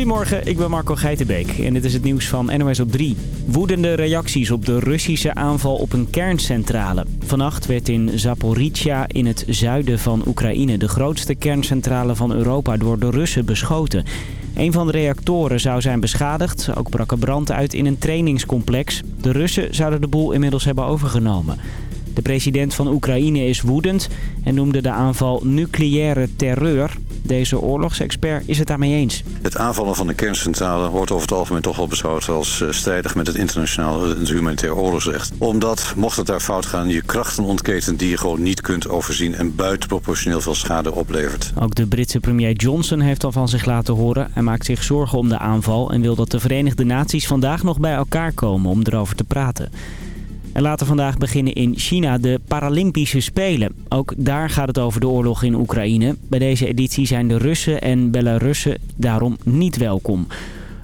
Goedemorgen, ik ben Marco Geitenbeek en dit is het nieuws van NOS op 3. Woedende reacties op de Russische aanval op een kerncentrale. Vannacht werd in Zaporizhia in het zuiden van Oekraïne... de grootste kerncentrale van Europa door de Russen beschoten. Een van de reactoren zou zijn beschadigd. Ook brak er brand uit in een trainingscomplex. De Russen zouden de boel inmiddels hebben overgenomen. De president van Oekraïne is woedend en noemde de aanval nucleaire terreur. Deze oorlogsexpert is het daarmee eens. Het aanvallen van de kerncentrale wordt over het algemeen toch wel beschouwd als uh, strijdig met het internationaal het humanitair oorlogsrecht. Omdat, mocht het daar fout gaan, je krachten ontketent die je gewoon niet kunt overzien en buitenproportioneel veel schade oplevert. Ook de Britse premier Johnson heeft al van zich laten horen. Hij maakt zich zorgen om de aanval en wil dat de Verenigde Naties vandaag nog bij elkaar komen om erover te praten. En later vandaag beginnen in China de Paralympische Spelen. Ook daar gaat het over de oorlog in Oekraïne. Bij deze editie zijn de Russen en Belarussen daarom niet welkom.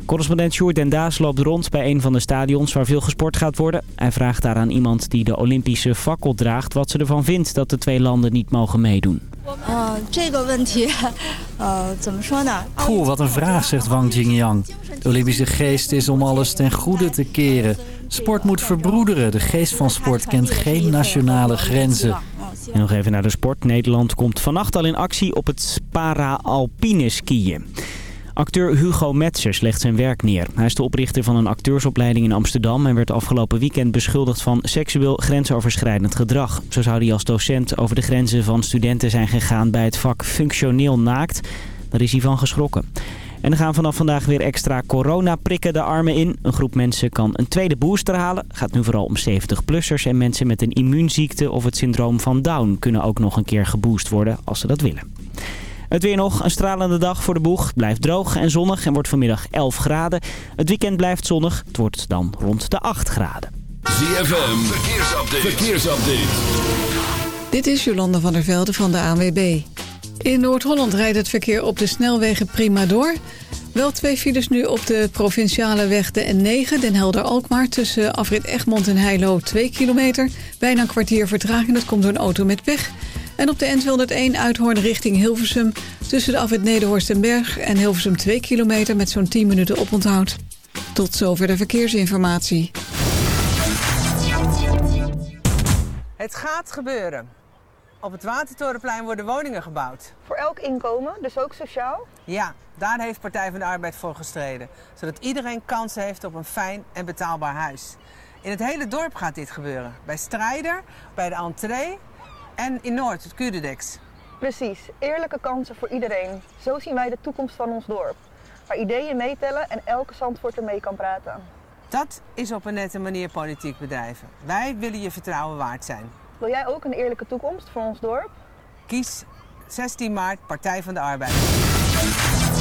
Correspondent Sjoerd Den Daas loopt rond bij een van de stadions waar veel gesport gaat worden. Hij vraagt daar aan iemand die de Olympische fakkel draagt wat ze ervan vindt dat de twee landen niet mogen meedoen. Goh, wat een vraag, zegt Wang Jingyang. De Olympische geest is om alles ten goede te keren. Sport moet verbroederen. De geest van sport kent geen nationale grenzen. En nog even naar de sport. Nederland komt vannacht al in actie op het para-alpine skiën. Acteur Hugo Metzers legt zijn werk neer. Hij is de oprichter van een acteursopleiding in Amsterdam... en werd afgelopen weekend beschuldigd van seksueel grensoverschrijdend gedrag. Zo zou hij als docent over de grenzen van studenten zijn gegaan... bij het vak functioneel naakt. Daar is hij van geschrokken. En er gaan vanaf vandaag weer extra coronaprikken de armen in. Een groep mensen kan een tweede booster halen. Gaat nu vooral om 70-plussers en mensen met een immuunziekte of het syndroom van Down... kunnen ook nog een keer geboost worden als ze dat willen. Het weer nog, een stralende dag voor de boeg. blijft droog en zonnig en wordt vanmiddag 11 graden. Het weekend blijft zonnig. Het wordt dan rond de 8 graden. ZFM, verkeersupdate. verkeersupdate. Dit is Jolande van der Velde van de ANWB. In Noord-Holland rijdt het verkeer op de snelwegen prima door. Wel twee files nu op de provinciale weg de N9, Den Helder-Alkmaar... tussen afrit Egmond en Heilo 2 kilometer. Bijna een kwartier vertraging, dat komt door een auto met weg... En op de N201 Uithoorn richting Hilversum... tussen de afwit Nederhorst en Berg en Hilversum 2 kilometer... met zo'n 10 minuten oponthoud. Tot zover de verkeersinformatie. Het gaat gebeuren. Op het Watertorenplein worden woningen gebouwd. Voor elk inkomen, dus ook sociaal? Ja, daar heeft Partij van de Arbeid voor gestreden. Zodat iedereen kans heeft op een fijn en betaalbaar huis. In het hele dorp gaat dit gebeuren. Bij Strijder, bij de entree en in Noord, het Curedex. Precies, eerlijke kansen voor iedereen. Zo zien wij de toekomst van ons dorp. Waar ideeën meetellen en elke Zandvoort mee kan praten. Dat is op een nette manier politiek bedrijven. Wij willen je vertrouwen waard zijn. Wil jij ook een eerlijke toekomst voor ons dorp? Kies 16 maart Partij van de Arbeid.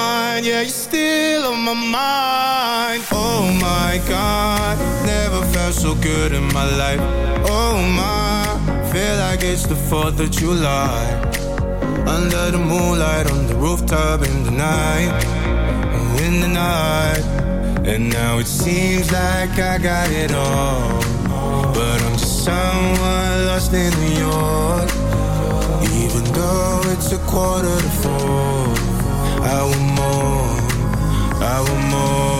Mind Yeah, you're still on my mind. Oh my God Never felt so good in my life. Oh my Feel like it's the 4th of July. Under the moonlight On the rooftop in the night. In the night. And now it seems like I got it all. But I'm just someone lost in New York. Even though it's a quarter to four I want more, I want more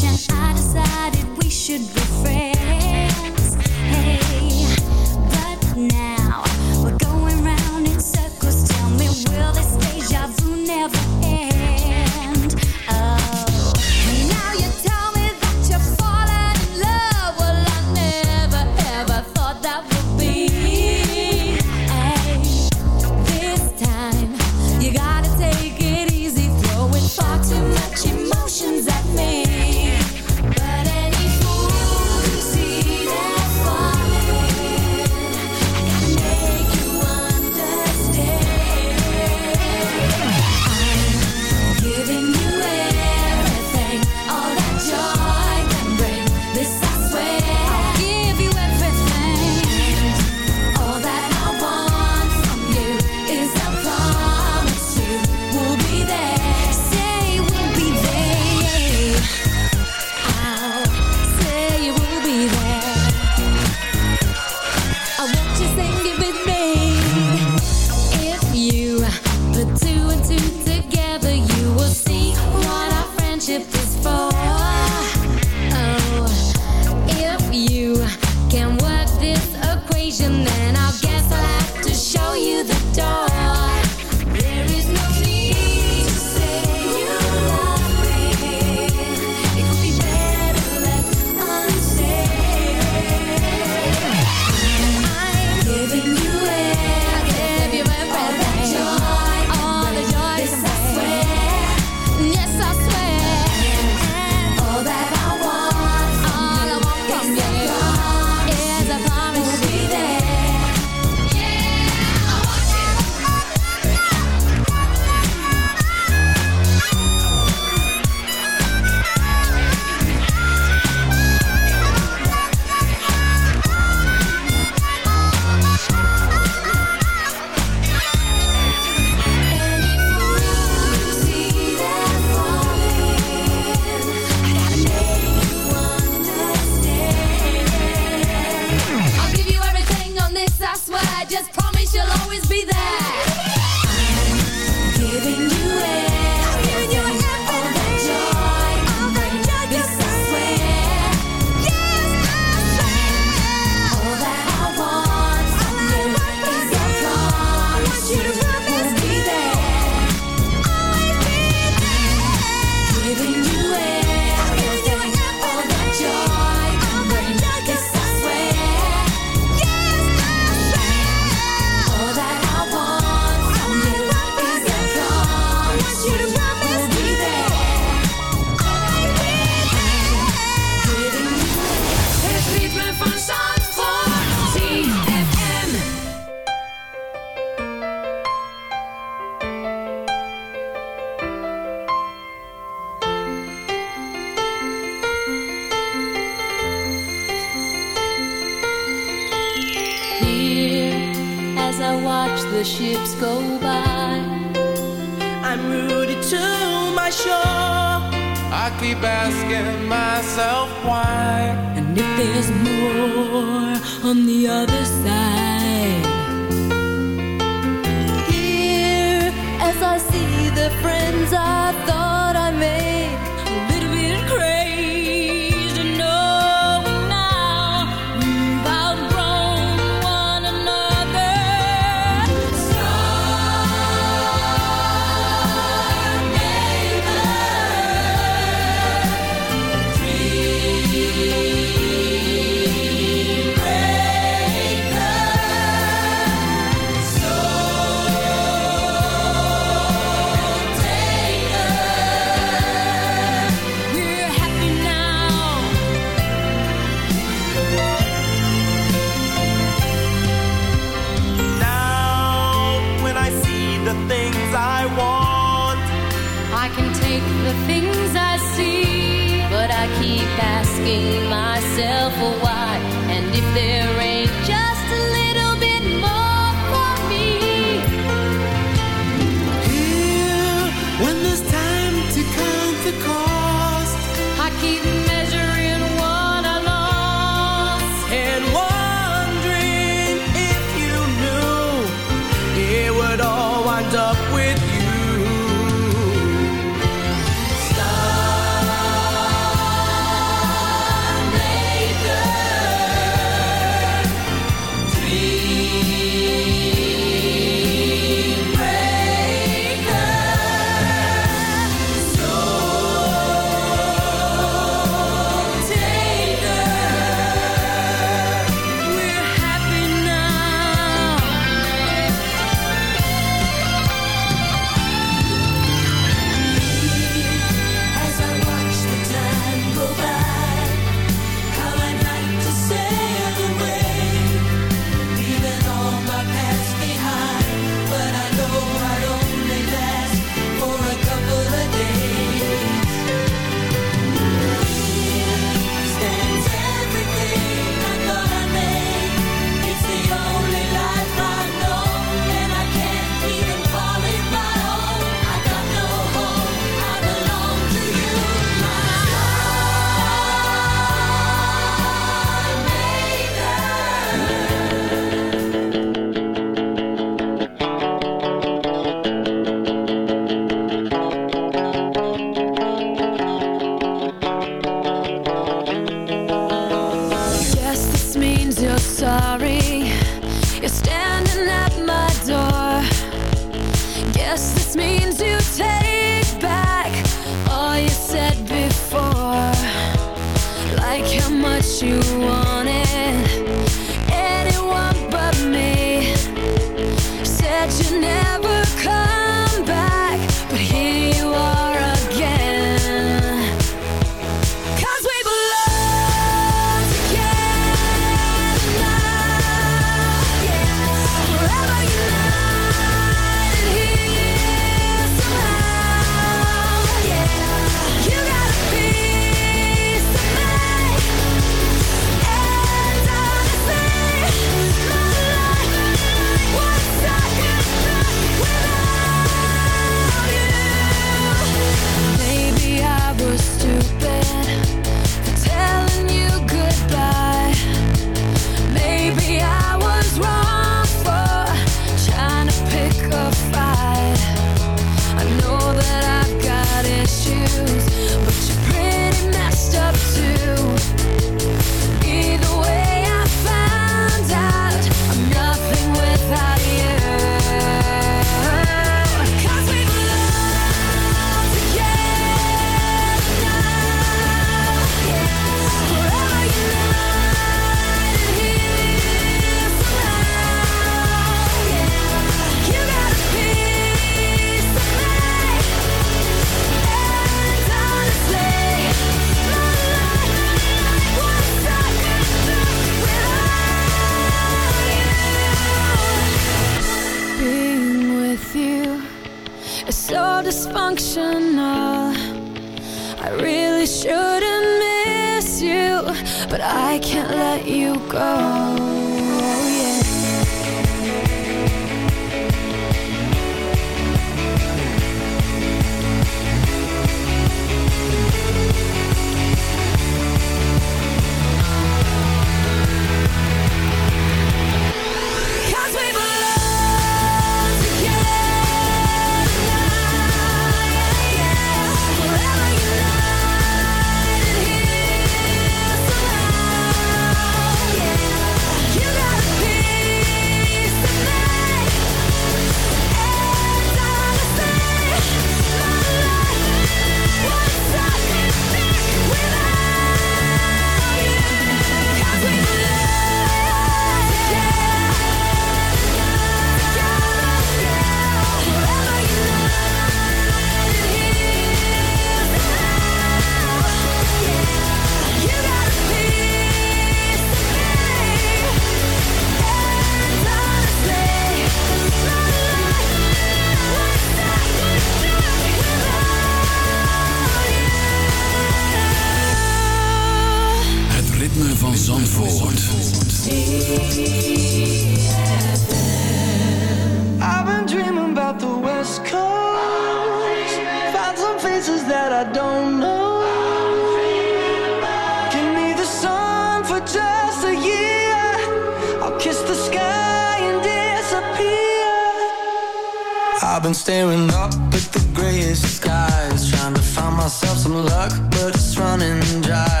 I've been staring up at the grayest skies Trying to find myself some luck, but it's running dry.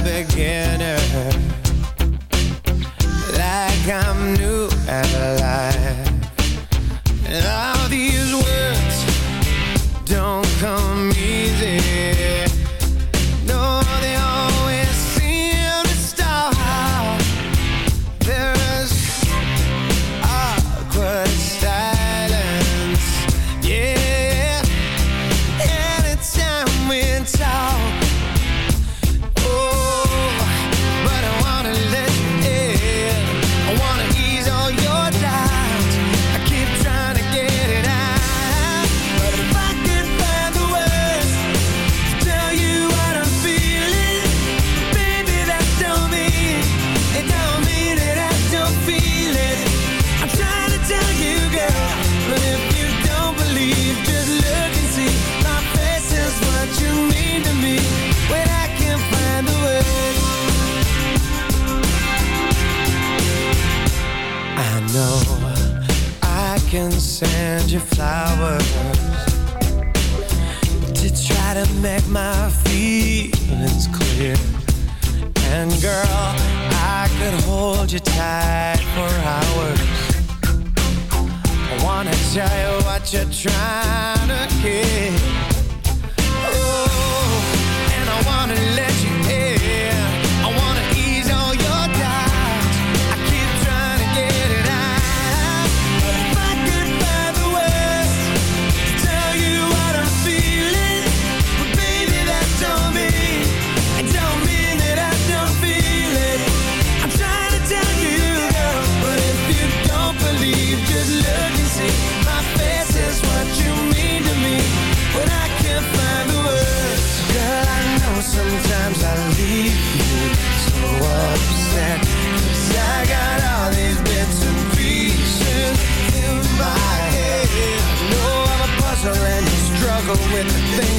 begin.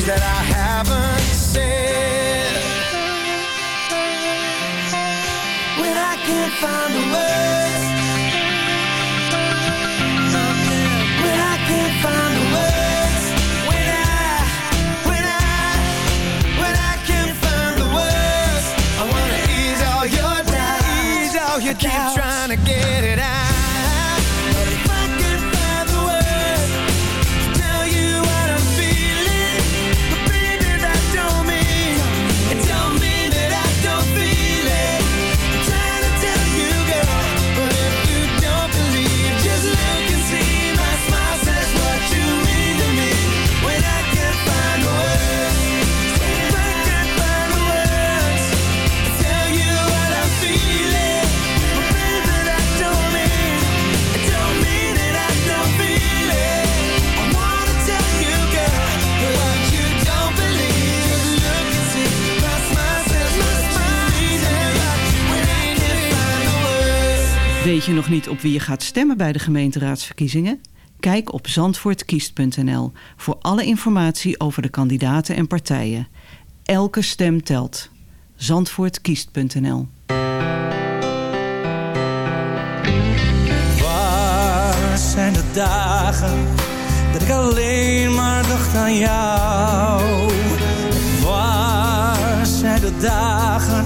That I haven't said. When I can't find the words. Je nog niet op wie je gaat stemmen bij de gemeenteraadsverkiezingen? Kijk op zandvoortkiest.nl voor alle informatie over de kandidaten en partijen. Elke stem telt. Zandvoortkiest.nl Waar zijn de dagen dat ik alleen maar dacht aan jou? Waar zijn de dagen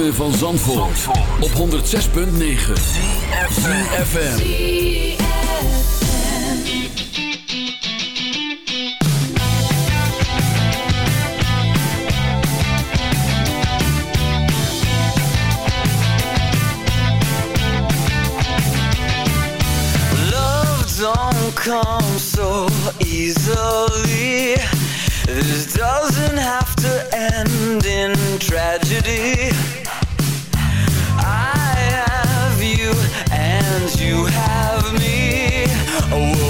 ritme van Zandvoort, Zandvoort. op 106.9 CFFM Love don't come so easily. This doesn't have to end in tragedy. you have me. Oh,